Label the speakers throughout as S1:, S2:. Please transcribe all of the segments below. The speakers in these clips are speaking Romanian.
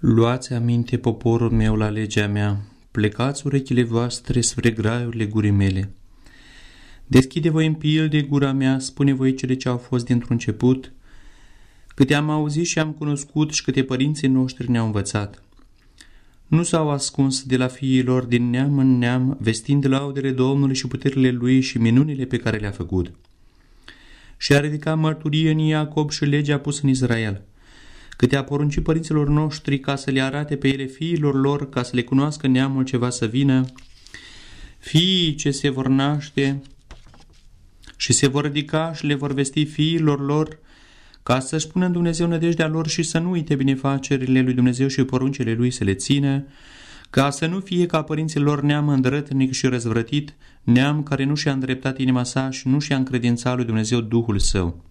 S1: Luați aminte, poporul meu, la legea mea, plecați urechile voastre spre graiurile gurii mele. Deschide voi în pilde gura mea, spune voi cele ce au fost dintr-un început, câte am auzit și am cunoscut și câte părinții noștri ne-au învățat. Nu s-au ascuns de la fiilor din neam în neam, vestind laudele Domnului și puterile Lui și minunile pe care le-a făcut. Și a ridicat mărturie în Iacob și legea pusă în Israel – câte a poruncit părinților noștri ca să le arate pe ele fiilor lor, ca să le cunoască neamul ce va să vină, fiii ce se vor naște și se vor ridica și le vor vesti fiilor lor, ca să-și pună în Dumnezeu nădejdea lor și să nu uite binefacerile lui Dumnezeu și poruncele lui să le țină, ca să nu fie ca părinții lor neam îndrătnic și răzvrătit, neam care nu și-a îndreptat inima sa și nu și-a încredințat lui Dumnezeu Duhul său.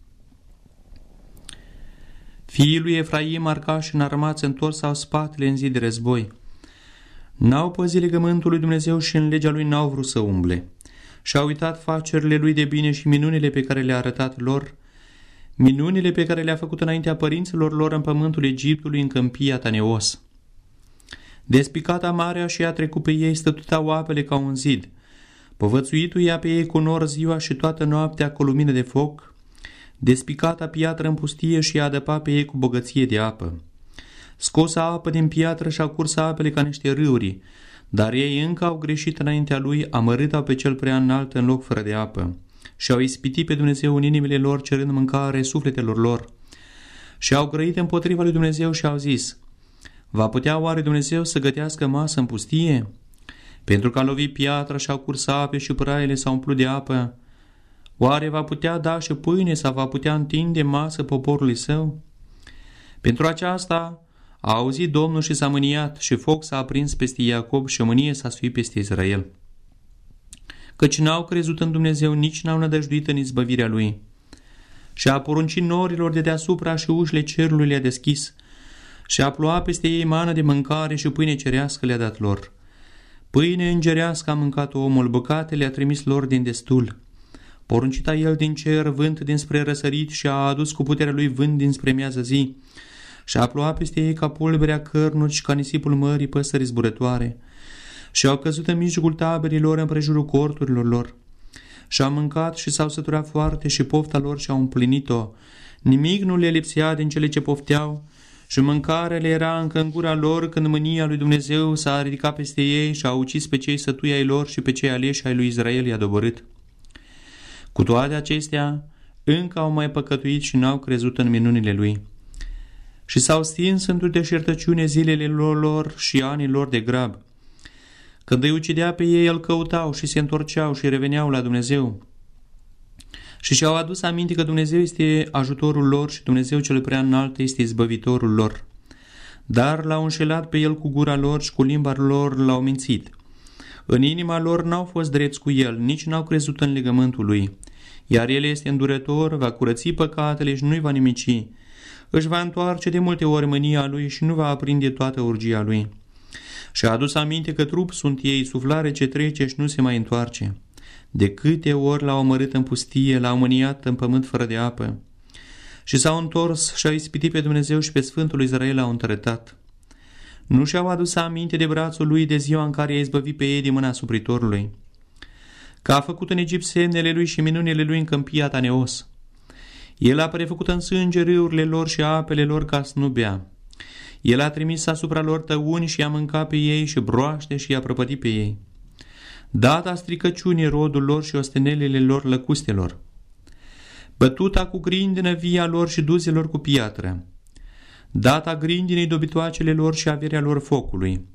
S1: Fiii lui Efraim arcași înarmați întors sau spatele în zi de război. N-au păzit legământul lui Dumnezeu și în legea lui n-au vrut să umble. Și-au uitat facerile lui de bine și minunile pe care le-a arătat lor, minunile pe care le-a făcut înaintea părinților lor în pământul Egiptului în câmpia Taneos. Despicata marea și a trecut pe ei stătutau apele ca un zid. Povățuitul ia pe ei cu nor ziua și toată noaptea cu lumină de foc, despicata piatră în pustie și a adăpat pe ei cu bogăție de apă. Scosa apă din piatră și-a curs apele ca niște râuri, dar ei încă au greșit înaintea lui, amărât pe cel prea înalt în loc fără de apă și au ispitit pe Dumnezeu în inimile lor cerând mâncare sufletelor lor și au grăit împotriva lui Dumnezeu și au zis, Va putea oare Dumnezeu să gătească masă în pustie? Pentru că a lovit piatra și au curs ape și praiele s-au umplut de apă, Oare va putea da și pâine sau va putea întinde masă poporului său? Pentru aceasta a auzit Domnul și s-a mâniat și foc s-a aprins peste Iacob și o mânie s-a suit peste Israel. Căci n-au crezut în Dumnezeu, nici n-au nădăjduit în izbăvirea Lui. Și a poruncit norilor de deasupra și ușile cerului le-a deschis și a plouat peste ei mană de mâncare și pâine cerească le-a dat lor. Pâine îngerească a mâncat omul, băcate le-a trimis lor din destul Poruncita el din cer vânt dinspre răsărit și a adus cu puterea lui vânt dinspre miază zi și a plouat peste ei ca pulberea cărnuri și ca nisipul mării păsări zburătoare și au căzut în mijlocul taberilor împrejurul corturilor lor și au mâncat și s-au săturat foarte și pofta lor și-au împlinit-o. Nimic nu le lipsea din cele ce pofteau și mâncarea le era încă în gura lor când mânia lui Dumnezeu s-a ridicat peste ei și a ucis pe cei sătui ai lor și pe cei aleși ai lui Israel i-a doborât. Cu toate acestea, încă au mai păcătuit și n-au crezut în minunile lui. Și s-au stins într-o deșertăciune zilele lor și anii lor de grab. Când îi ucidea pe ei, îl căutau și se întorceau și reveneau la Dumnezeu. Și și-au adus aminte că Dumnezeu este ajutorul lor și Dumnezeu cel prea înalt este izbăvitorul lor. Dar l-au înșelat pe el cu gura lor și cu limba lor l-au mințit. În inima lor n-au fost drepți cu el, nici n-au crezut în legământul lui. Iar el este îndurător, va curăți păcatele și nu-i va nimici. Își va întoarce de multe ori mânia lui și nu va aprinde toată urgia lui. Și a adus aminte că trup sunt ei, suflare ce trece și nu se mai întoarce. De câte ori l-au omorât în pustie, l-au mâniat în pământ fără de apă. Și s-au întors și au ispitit pe Dumnezeu și pe Sfântul Israel au întărătat. Nu și-au adus aminte de brațul lui de ziua în care i-a izbăvit pe ei din mâna supritorului, că a făcut în Egipt semnele lui și minunile lui în câmpia Taneos. El a prefăcut în sânge râurile lor și apele lor ca să nu bea. El a trimis asupra lor tăuni și i-a mâncat pe ei și broaște și i-a prăpătit pe ei. Data stricăciunii rodul lor și ostenelele lor lăcustelor. Bătuta cu grindină via lor și duzelor cu piatră data grindinei dobitoacele lor și averea lor focului,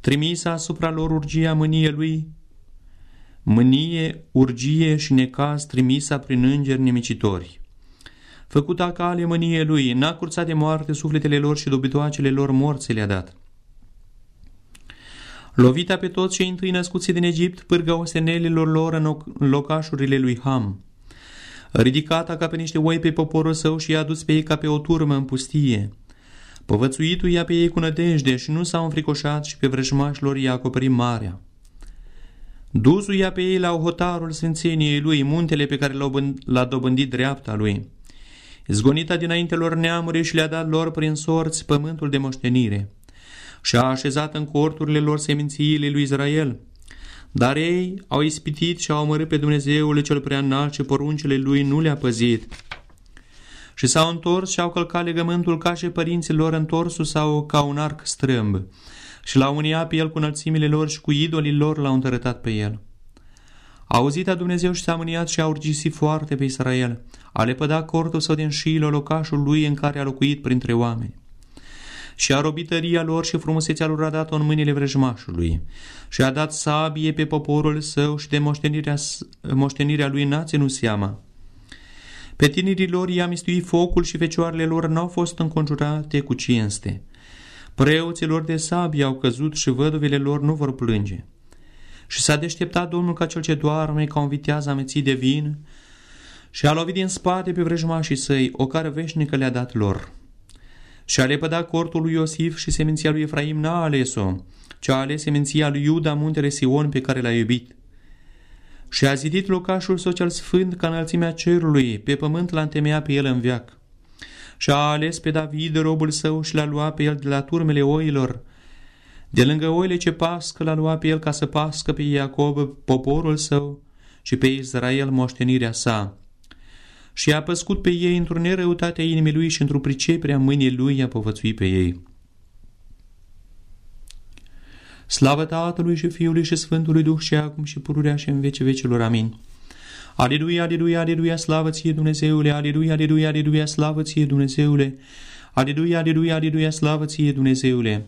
S1: trimisă asupra lor urgia mânie lui, mânie, urgie și necaz trimisa prin îngeri nemicitori. Făcuta cale mânie lui, n-a curțat de moarte sufletele lor și dobitoacele lor morți le-a dat. Lovita pe toți cei întâi născuți din Egipt, pârga ostenelilor lor în locașurile lui Ham ridicata ca pe niște oi pe poporul său și i-a dus pe ei ca pe o turmă în pustie. Povățuitul ia pe ei cu nădejde și nu s-au înfricoșat și pe vrăjmașilor i-a acoperit marea. Dusul ia pe ei la hotarul sfințeniei lui, muntele pe care l-a dobândit dreapta lui. izgonita dinainte lor neamuri și le-a dat lor prin sorți pământul de moștenire și a așezat în corturile lor semințiile lui Israel. Dar ei au ispitit și au omorât pe Dumnezeul cel prea înalt și poruncile lui nu le-a păzit. Și s-au întors și au călcat legământul ca și părinții lor întorsul sau ca un arc strâmb și l-au uniat pe el cu înălțimile lor și cu idolii lor l-au întărătat pe el. A auzit a Dumnezeu și s-a mâniat și a urgisit foarte pe Israel. A lepădat cortul său din șilo, locașul lui în care a locuit printre oameni. Și a robităria lor și frumusețea lor a dat-o în mâinile vrăjmașului. Și a dat sabie pe poporul său și de moștenirea, moștenirea lui n-a ținut seama. Pe tinerii lor i-a mistuit focul și fecioarele lor n-au fost înconjurate cu cinste. Preoții lor de sabie au căzut și văduvele lor nu vor plânge. Și s-a deșteptat Domnul ca cel ce doarme, ca un viteaz amețit de vin, și a lovit din spate pe vrăjmașii săi, o care veșnică le-a dat lor. Și a lepădat cortul lui Iosif și seminția lui Efraim n-a ales-o, ci a ales seminția lui Iuda, muntele Sion, pe care l-a iubit. Și a zidit locașul său cel sfânt ca înălțimea cerului, pe pământ l-a întemeiat pe el în viac. Și a ales pe David, robul său, și l-a luat pe el de la turmele oilor, de lângă oile ce pască l-a luat pe el ca să pască pe Iacob, poporul său, și pe Israel moștenirea sa. Și a păscut pe ei într-o nerăutate a inimii lui și într-o pricepere a mâinii lui i-a povățuit pe ei. Slavă Tatălui și Fiului și Sfântului Duh și acum și pururea și în vece vecilor. Amin. Aleluia, aleluia, aleluia, slavă ție Dumnezeule, aleluia, aleluia, aleluia, slavă ție Dumnezeule, aleluia, aleluia, aleluia, slavă ție Dumnezeule.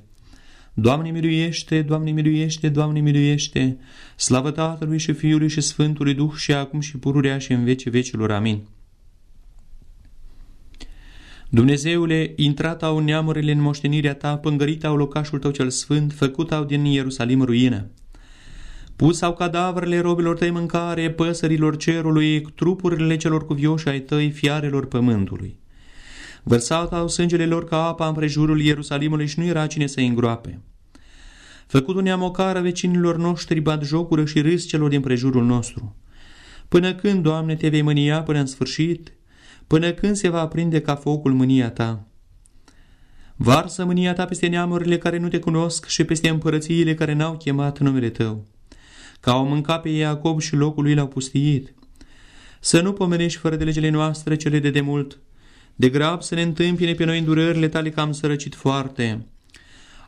S1: Doamne miluiește, Doamne miluiește, Doamne miluiește, slavă Tatălui și Fiului și Sfântului Duh și acum și pururea și în vece vecilor. Amin. Dumnezeule, intrat au neamurile în moștenirea ta, pângărit au locașul tău cel sfânt, făcut au din Ierusalim ruină. Pus au cadavrele robilor tăi mâncare, păsărilor cerului, trupurile celor cuvioși ai tăi, fiarelor pământului. Vărsat au sângele lor ca apa împrejurul Ierusalimului și nu era cine să îngroape. Făcut un ocară vecinilor noștri, bat jocură și râs celor din prejurul nostru. Până când, Doamne, te vei mânia până în sfârșit? Până când se va aprinde ca focul mânia ta? Varsă mânia ta peste neamurile care nu te cunosc și peste împărățiile care n-au chemat numele tău. Ca au mâncat pe Iacob și locul lui l-au pustiit. Să nu pomenești fără de legile noastre cele de demult, de grab să ne întâmpine pe noi îndurările tale că am sărăcit foarte.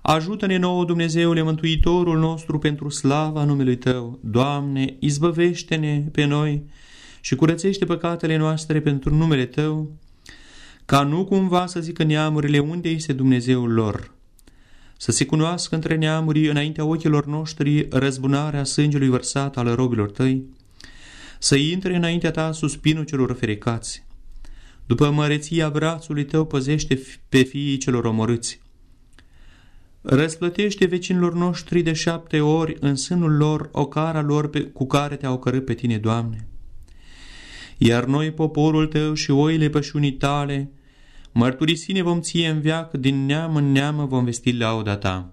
S1: Ajută-ne nouă, Dumnezeule, Mântuitorul nostru, pentru slava numelui Tău. Doamne, izbăvește-ne pe noi și curățește păcatele noastre pentru numele Tău, ca nu cumva să zică neamurile unde este Dumnezeul lor. Să se cunoască între neamuri înaintea ochilor noștri răzbunarea sângelui vărsat al robilor Tăi, să intre înaintea Ta suspinul celor ferecați, după măreția brațului tău păzește pe fiii celor omorâți. Răsplătește vecinilor noștri de șapte ori în sânul lor o cara lor pe, cu care te-au cărât pe tine, Doamne. Iar noi, poporul tău și oile pășunii tale, mărturisine vom ție în veac, din neam în neam vom vesti lauda ta.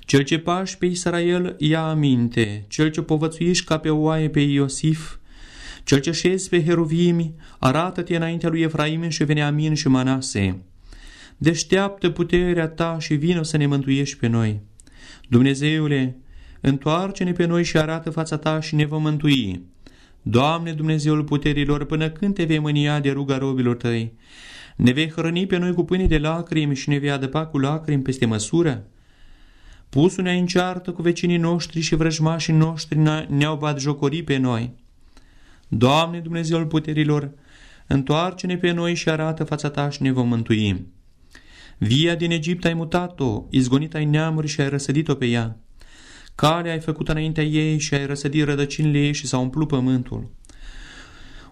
S1: Cel ce pași pe Israel ia aminte, cel ce povățuiești ca pe oaie pe Iosif, cel ce șezi pe heruvimi, arată-te înaintea lui Efraim și Veneamin și Manase. Deșteaptă puterea ta și vină să ne mântuiești pe noi. Dumnezeule, întoarce-ne pe noi și arată fața ta și ne vom mântui. Doamne Dumnezeul puterilor, până când te vei mânia de ruga robilor tăi? Ne vei hrăni pe noi cu pâine de lacrimi și ne vei adăpa cu lacrimi peste măsură? Pusu-ne în ceartă cu vecinii noștri și vrăjmașii noștri ne-au bat jocorii pe noi. Doamne Dumnezeul puterilor, întoarce-ne pe noi și arată fața ta și ne vom mântui. Via din Egipt ai mutat-o, izgonit ai neamuri și ai răsădit-o pe ea. Calea ai făcut înaintea ei și ai răsădit rădăcinile ei și s-a umplut pământul.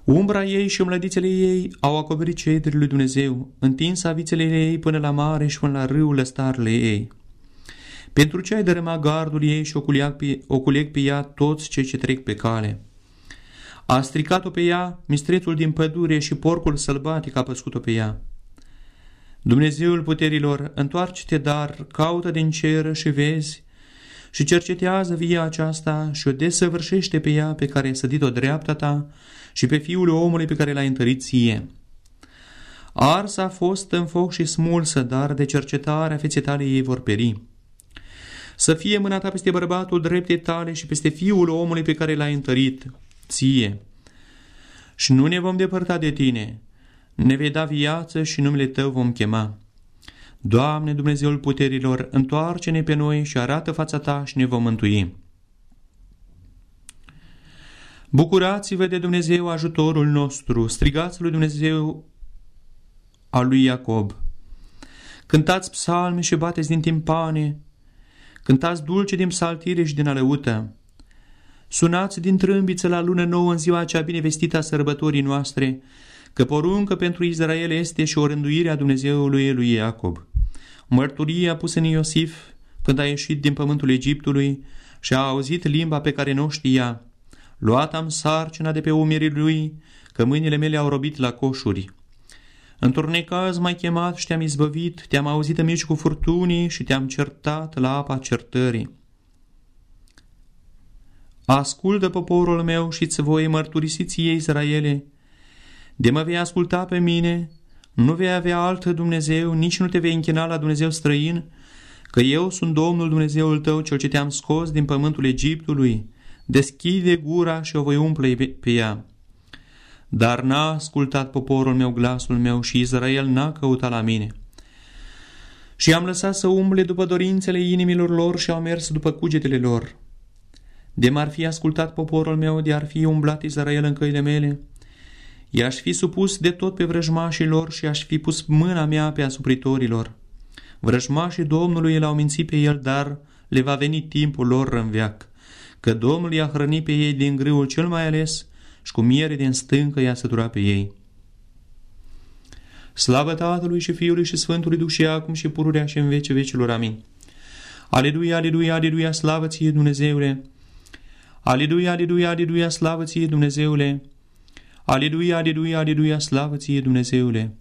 S1: Umbra ei și umlădițele ei au acoperit cedrii lui Dumnezeu, întins avițele ei până la mare și până la râu lăstarele ei. Pentru ce ai dărâmat gardul ei și oculeg pe ea toți cei ce trec pe cale? A stricat-o pe ea mistrețul din pădure și porcul sălbatic a păscut-o pe ea. Dumnezeul puterilor, întoarce-te dar, caută din cer și vezi și cercetează via aceasta și o desăvârșește pe ea pe care ai sădit-o dreapta ta și pe fiul omului pe care l-ai întărit ție. Arsa a fost în foc și smulsă, dar de cercetarea feței tale ei vor peri. Să fie mâna ta peste bărbatul dreptei tale și peste fiul omului pe care l-ai întărit, ție. Și nu ne vom depărta de tine, ne vei da viață și numele tău vom chema. Doamne Dumnezeul puterilor, întoarce-ne pe noi și arată fața ta și ne vom mântui. Bucurați-vă de Dumnezeu ajutorul nostru, strigați lui Dumnezeu al lui Iacob. Cântați psalmi și bateți din timpane, cântați dulce din psaltire și din alăută. Sunați din trâmbiță la lună nouă în ziua cea binevestită a sărbătorii noastre, că poruncă pentru Israel este și o rânduire a Dumnezeului lui Iacob. Mărturia pusă în Iosif când a ieșit din pământul Egiptului și a auzit limba pe care nu știa. Luat am sarcina de pe umerii lui, că mâinile mele au robit la coșuri. Într-un necaz m-ai chemat și te-am izbăvit, te-am auzit în cu furtunii și te-am certat la apa certării. Ascultă poporul meu și-ți voi mărturisi ție, Israele. De mă vei asculta pe mine, nu vei avea alt Dumnezeu, nici nu te vei închina la Dumnezeu străin, că eu sunt Domnul Dumnezeul tău, cel ce te-am scos din pământul Egiptului. Deschide gura și o voi umple pe ea. Dar n-a ascultat poporul meu glasul meu și Israel n-a căutat la mine. Și am lăsat să umble după dorințele inimilor lor și au mers după cugetele lor. De m-ar fi ascultat poporul meu, de ar fi umblat Israel în căile mele, i-aș fi supus de tot pe vrăjmașii lor și aș fi pus mâna mea pe asupritorilor. Vrăjmașii Domnului l-au mințit pe el, dar le va veni timpul lor în veac, că Domnul i-a hrănit pe ei din grâul cel mai ales și cu miere din stâncă i-a săturat pe ei. Slavă Tatălui și Fiului și Sfântului Duh și acum și pururea și în vece vecilor. Amin. Aleluia, aleluia, aleluia, slavă ție Dumnezeule! Aleluia, aleluia, aleluia, slavă ție Dumnezeule! Aleluia, aleluia, aleluia, slavă ție Dumnezeule!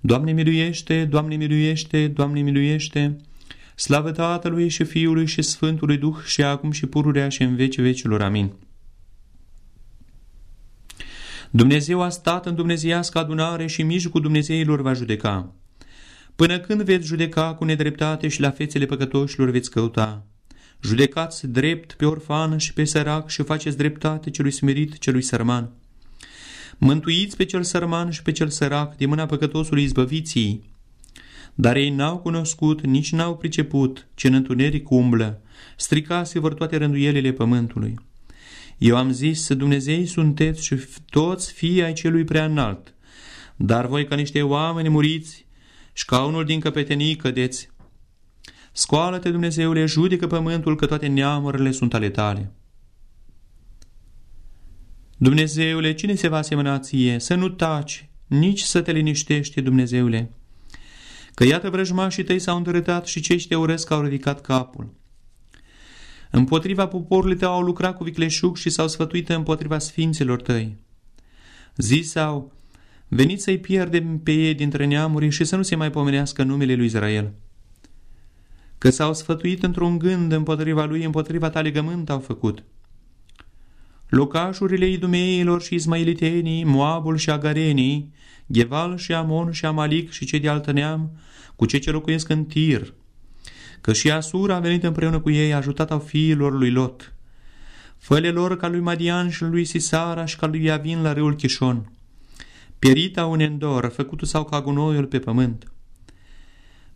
S1: Doamne miluiește, Doamne miluiește, Doamne miluiește! Slavă Tatălui și Fiului și Sfântului Duh și acum și pururea și în vece vecilor. Amin. Dumnezeu a stat în dumnezeiască adunare și mijlocul Dumnezeilor va judeca. Până când veți judeca cu nedreptate și la fețele păcătoșilor veți căuta. Judecați drept pe orfan și pe sărac și faceți dreptate celui smerit, celui sărman. Mântuiți pe cel sărman și pe cel sărac, de mâna păcătosului izbăviții. Dar ei n-au cunoscut, nici n-au priceput ce în întuneric umblă, stricase vor toate rânduielile pământului. Eu am zis, Dumnezei sunteți și toți fii ai celui prea înalt, dar voi ca niște oameni muriți și ca unul din căpetenii cădeți. Scoală-te, Dumnezeule, judecă pământul că toate neamurile sunt ale tale. Dumnezeule, cine se va asemăna ție? Să nu taci, nici să te liniștești, Dumnezeule. Că iată vrăjmașii tăi s-au îndrătat și cei ce te urăsc au ridicat capul. Împotriva poporului tău au lucrat cu vicleșug și s-au sfătuit împotriva sfinților tăi. Zisau, veniți să-i pierdem pe ei dintre neamuri și să nu se mai pomenească numele lui Israel. Că s-au sfătuit într-un gând împotriva lui, împotriva ta legământ au făcut. Locașurile idumeilor și ismailitenii, Moabul și Agarenii, Gheval și Amon și Amalic și cei de altă neam, cu cei ce locuiesc în Tir, că și Asura a venit împreună cu ei, ajutat au fiilor lui Lot. Făle lor ca lui Madian și lui Sisara și ca lui Iavin la râul Chișon. Pierita un endor, făcutul sau ca gunoiul pe pământ.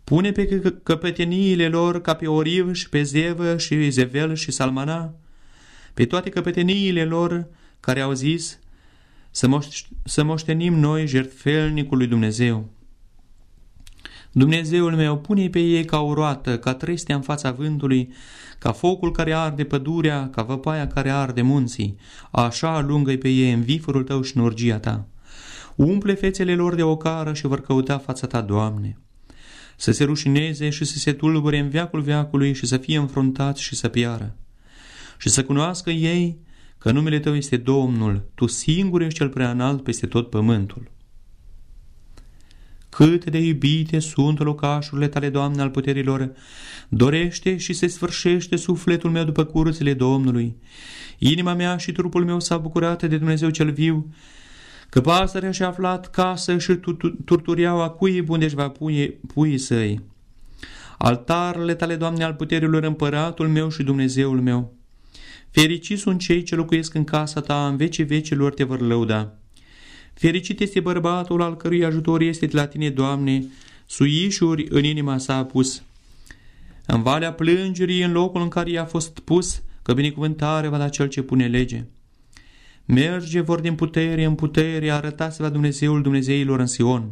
S1: Pune pe căpeteniile lor ca pe Oriv și pe Zevă și Zevel și Salmana, pe toate căpeteniile lor care au zis să, moș- să moștenim noi jertfelnicul lui Dumnezeu. Dumnezeul meu, pune pe ei ca o roată, ca trestea în fața vântului, ca focul care arde pădurea, ca văpaia care arde munții. Așa alungă pe ei în viforul tău și în ta. Umple fețele lor de ocară și vor căuta fața ta, Doamne. Să se rușineze și să se tulbure în veacul veacului și să fie înfruntați și să piară. Și să cunoască ei că numele Tău este Domnul, Tu singur ești cel prea înalt peste tot pământul. Cât de iubite sunt locașurile tale, Doamne, al puterilor! Dorește și se sfârșește sufletul meu după curțile Domnului. Inima mea și trupul meu s-a bucurat de Dumnezeu cel viu, Că pasărea și-a aflat casă și turtureaua cuii unde își va pui puii săi. Altarele tale, Doamne, al puterilor, împăratul meu și Dumnezeul meu. Fericiți sunt cei ce locuiesc în casa ta, în vecii vecilor te vor lăuda. Fericit este bărbatul al cărui ajutor este de la tine, Doamne, suișuri în inima sa a pus. În valea plângerii, în locul în care i-a fost pus, că binecuvântare va da cel ce pune lege. Merge vor din putere în putere, arătați la Dumnezeul Dumnezeilor în Sion.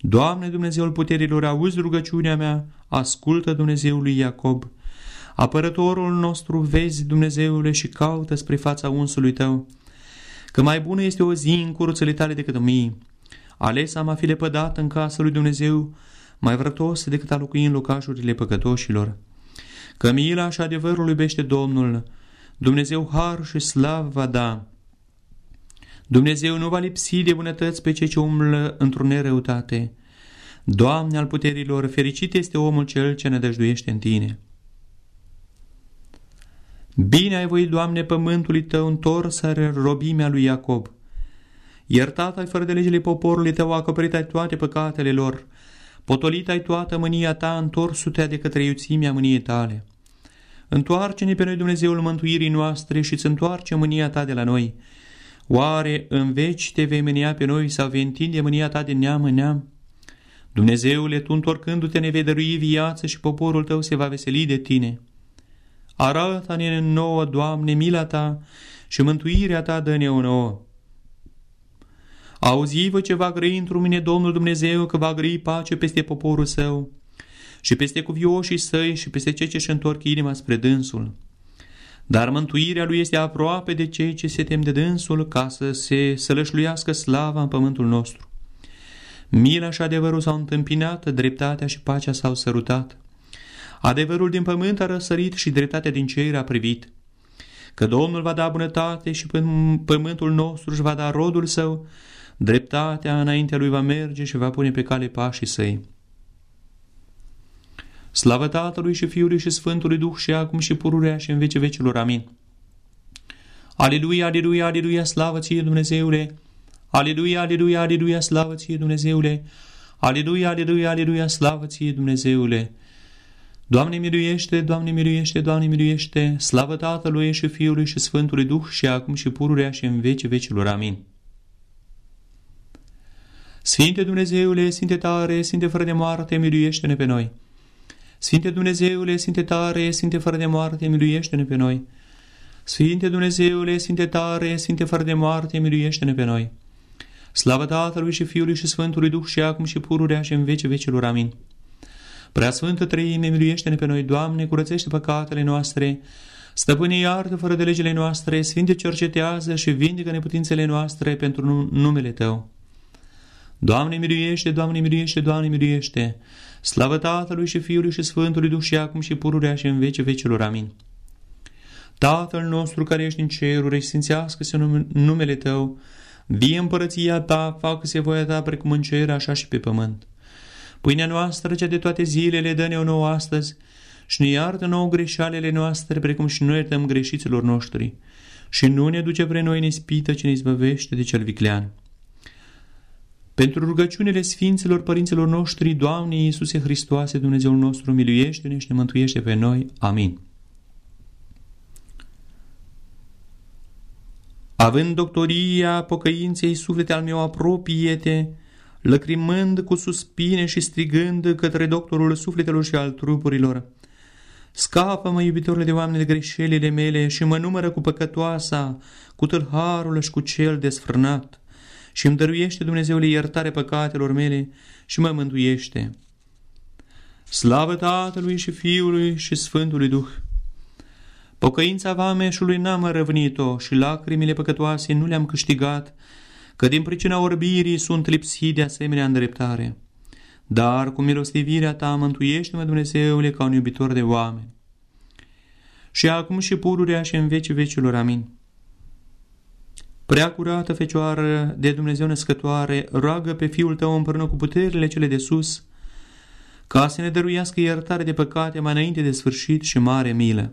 S1: Doamne Dumnezeul puterilor, auzi rugăciunea mea, ascultă Dumnezeului Iacob. Apărătorul nostru, vezi Dumnezeule și caută spre fața unsului tău, că mai bună este o zi în curțele tale decât mii. Ales am a fi lepădat în casa lui Dumnezeu, mai vrătos decât a locui în locașurile păcătoșilor. Că mila și adevărul iubește Domnul, Dumnezeu har și slavă va da. Dumnezeu nu va lipsi de bunătăți pe cei ce umblă într-o nereutate. Doamne al puterilor, fericit este omul cel ce ne dăjduiește în Tine. Bine ai voit, Doamne, pământului Tău întors robimea lui Iacob. Iertat ai fără de legile poporului Tău, acoperit ai toate păcatele lor. Potolit ai toată mânia Ta, întorsu-te de către iuțimea mâniei Tale. Întoarce-ne pe noi, Dumnezeul mântuirii noastre, și îți întoarce mânia Ta de la noi. Oare în veci te vei mânia pe noi sau vei întinde mânia Ta de neam în neam? Dumnezeule, Tu întorcându-te ne vei dărui viață și poporul Tău se va veseli de Tine. Arată-ne nouă, Doamne, mila Ta și mântuirea Ta dă-ne o nouă. Auzi-vă ce va grăi într mine Domnul Dumnezeu, că va grăi pace peste poporul Său și peste cuvioșii săi și peste cei ce își întorc inima spre dânsul. Dar mântuirea lui este aproape de cei ce se tem de dânsul ca să se sălășluiască slava în pământul nostru. Mila și adevărul s-au întâmpinat, dreptatea și pacea s-au sărutat. Adevărul din pământ a răsărit și dreptatea din cer a privit. Că Domnul va da bunătate și pământul nostru își va da rodul său, dreptatea înaintea lui va merge și va pune pe cale pașii săi. Slavă Tatălui și Fiului și Sfântului Duh și acum și pururea și în vece vecilor. Amin. Aleluia, aleluia, aleluia, slavă ție Dumnezeule! Aleluia, aleluia, aleluia, slavă ție Dumnezeule! Aleluia, aleluia, aleluia, slavă ție Dumnezeule! Doamne miluiește, Doamne miluiește, Doamne miluiește, slavă Tatălui și Fiului și Sfântului Duh și acum și pururea și în vece vecilor. Amin. Sfinte Dumnezeule, Sfinte tare, Sfinte fără de moarte, miluiește-ne pe noi. Sfinte Dumnezeule, Sfinte tare, Sfinte fără de moarte, miluiește-ne pe noi. Sfinte Dumnezeule, Sfinte tare, Sfinte fără de moarte, miluiește-ne pe noi. Slavă Tatălui și Fiului și Sfântului Duh și acum și pururea și în vece vecilor. Amin. Prea Sfântă Trăime, miluiește-ne pe noi, Doamne, curățește păcatele noastre, Stăpâne iartă fără de legile noastre, Sfinte cercetează și vindecă neputințele noastre pentru numele Tău. Doamne miluiește, Doamne miluiește, Doamne miluiește, Slavă Tatălui și Fiului și Sfântului Duh și acum și pururea și în vece vecilor. Amin. Tatăl nostru care ești în ceruri, sfințească-se numele Tău, vie împărăția Ta, facă-se voia Ta precum în cer, așa și pe pământ. Pâinea noastră, cea de toate zilele, dă-ne-o nouă astăzi și ne iartă nouă greșalele noastre, precum și noi iertăm greșiților noștri. Și nu ne duce pre noi în ispită, ce ne izbăvește de cel viclean. Pentru rugăciunile Sfinților Părinților noștri, Doamne Iisuse Hristoase, Dumnezeul nostru, miluiește-ne și ne mântuiește pe noi. Amin. Având doctoria pocăinței, suflete al meu apropie-te, lăcrimând cu suspine și strigând către doctorul sufletelor și al trupurilor. Scapă-mă, iubitorile de oameni, de greșelile mele și mă numără cu păcătoasa, cu tâlharul și cu cel desfrânat și îmi dăruiește Dumnezeule iertare păcatelor mele și mă mântuiește. Slavă Tatălui și Fiului și Sfântului Duh! Pocăința vameșului n-am răvnit-o și lacrimile păcătoase nu le-am câștigat, că din pricina orbirii sunt lipsit de asemenea îndreptare. Dar cu milostivirea ta mântuiește-mă, Dumnezeule, ca un iubitor de oameni. Și acum și pururea și în vecii vecilor. Amin. Prea curată Fecioară de Dumnezeu născătoare, roagă pe Fiul Tău împreună cu puterile cele de sus, ca să ne dăruiască iertare de păcate mai înainte de sfârșit și mare milă.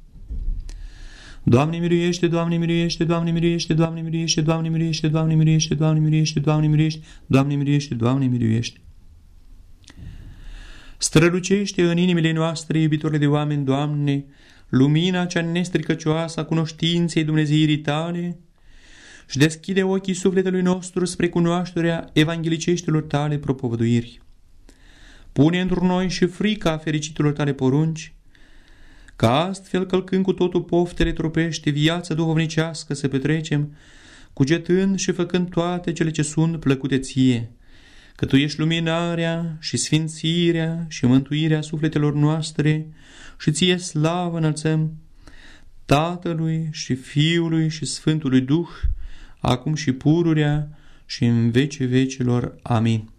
S1: Doamne miluiește, Doamne miluiește, Doamne miluiește, Doamne miluiește, Doamne miluiește, Doamne miluiește, Doamne miluiește, Doamne miluiește, Doamne miluiește, Doamne miluiește. Strălucește în inimile noastre, iubitorile de oameni, Doamne, lumina cea nestricăcioasă a cunoștinței Dumnezeirii Tale și deschide ochii sufletului nostru spre cunoașterea evangheliceștilor Tale propovăduiri. Pune într noi și frica fericitilor Tale porunci, ca astfel, călcând cu totul poftele trupește, viața duhovnicească să petrecem, cugetând și făcând toate cele ce sunt plăcute ție, că Tu ești luminarea și sfințirea și mântuirea sufletelor noastre și ție slavă înălțăm Tatălui și Fiului și Sfântului Duh, acum și pururea și în vece vecilor. Amin.